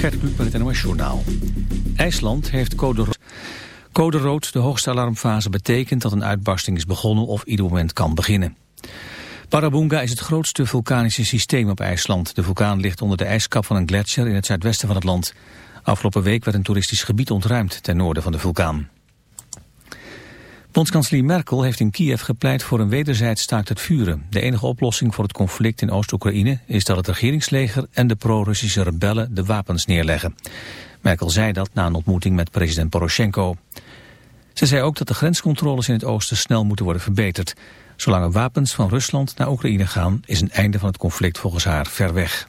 Gert Kluk met het NOS Journaal. IJsland heeft code rood. Code rood, de hoogste alarmfase, betekent dat een uitbarsting is begonnen of ieder moment kan beginnen. Parabunga is het grootste vulkanische systeem op IJsland. De vulkaan ligt onder de ijskap van een gletsjer in het zuidwesten van het land. Afgelopen week werd een toeristisch gebied ontruimd ten noorden van de vulkaan. Bondskanselier Merkel heeft in Kiev gepleit voor een wederzijds staakt het vuren. De enige oplossing voor het conflict in Oost-Oekraïne is dat het regeringsleger en de pro-Russische rebellen de wapens neerleggen. Merkel zei dat na een ontmoeting met president Poroshenko. Ze zei ook dat de grenscontroles in het oosten snel moeten worden verbeterd. Zolang er wapens van Rusland naar Oekraïne gaan is een einde van het conflict volgens haar ver weg.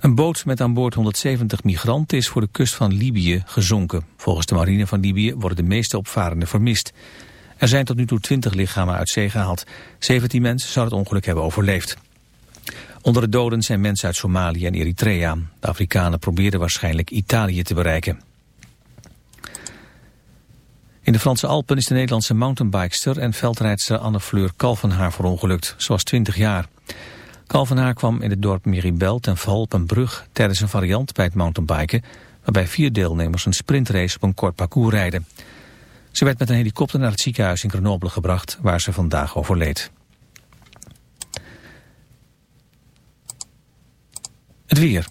Een boot met aan boord 170 migranten is voor de kust van Libië gezonken. Volgens de marine van Libië worden de meeste opvarenden vermist. Er zijn tot nu toe 20 lichamen uit zee gehaald. 17 mensen zouden het ongeluk hebben overleefd. Onder de doden zijn mensen uit Somalië en Eritrea. De Afrikanen probeerden waarschijnlijk Italië te bereiken. In de Franse Alpen is de Nederlandse mountainbikester en veldrijdster Anne Fleur Kalvenhaar verongelukt. Ze was 20 jaar. Kalvenaar kwam in het dorp Miribel ten val op een brug tijdens een variant bij het mountainbiken, waarbij vier deelnemers een sprintrace op een kort parcours rijden. Ze werd met een helikopter naar het ziekenhuis in Grenoble gebracht, waar ze vandaag overleed. Het weer.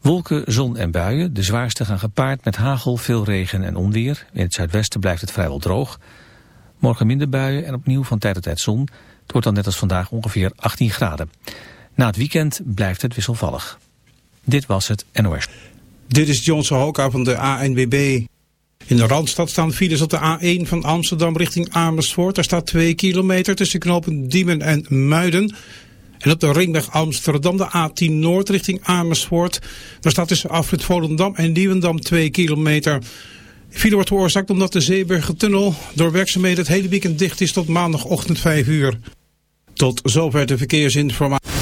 Wolken, zon en buien. De zwaarste gaan gepaard met hagel, veel regen en onweer. In het zuidwesten blijft het vrijwel droog. Morgen minder buien en opnieuw van tijd tot tijd zon. Het wordt dan net als vandaag ongeveer 18 graden. Na het weekend blijft het wisselvallig. Dit was het NOS. Dit is Johnson Hoka van de ANWB. In de Randstad staan files op de A1 van Amsterdam richting Amersfoort. Daar staat 2 kilometer tussen knopen Diemen en Muiden. En op de ringweg Amsterdam de A10 Noord richting Amersfoort. Daar staat tussen Afrit Volendam en Nieuwendam 2 kilometer. File wordt veroorzaakt omdat de Zeeburgertunnel door werkzaamheden het hele weekend dicht is tot maandagochtend 5 uur. Tot zover de verkeersinformatie.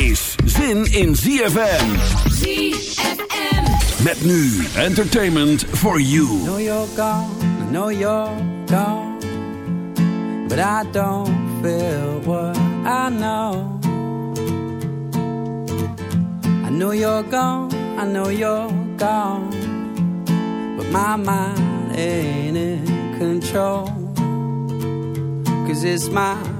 is zin in ZFM. ZFM. Met nu entertainment for you. I know you're gone, I know you're gone. But I don't feel what I know. I know you're gone, I know you're gone. But my mind ain't in control. Cause it's my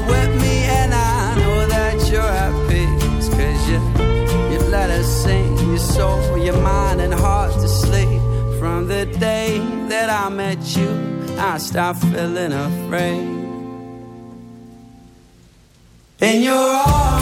with me and I know that you're at you, you let us your mind and heart to sleep. From the day that I met you, I stopped feeling afraid. In your arms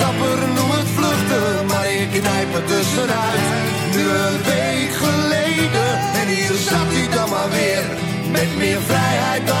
knijp tussenuit. Nu een week geleden, en hier zat hij dan maar weer. Met meer vrijheid dan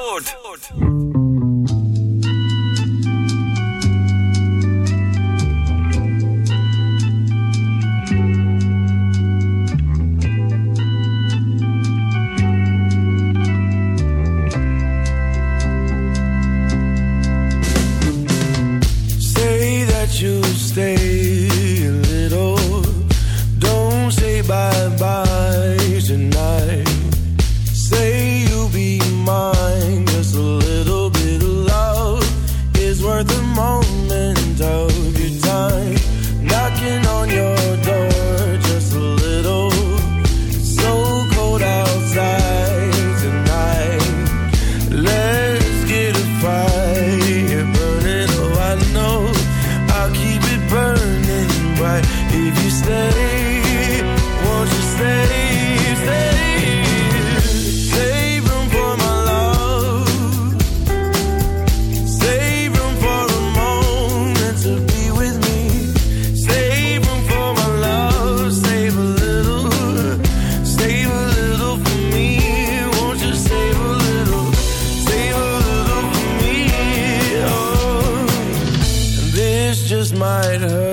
beside her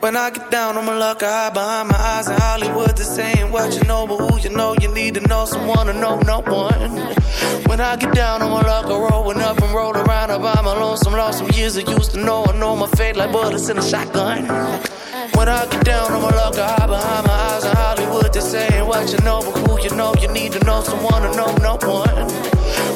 When I get down on my luck, I hide behind my eyes in Hollywood. This ain't what you know, but who you know, you need to know someone to know no one. When I get down on my luck, I rolling up and roll around. I my lonesome, lost some years I used to know. I know my fate like bullets in a shotgun. When I get down on my luck, I hide behind my eyes in Hollywood. This ain't what you know, but who you know, you need to know someone to know no one.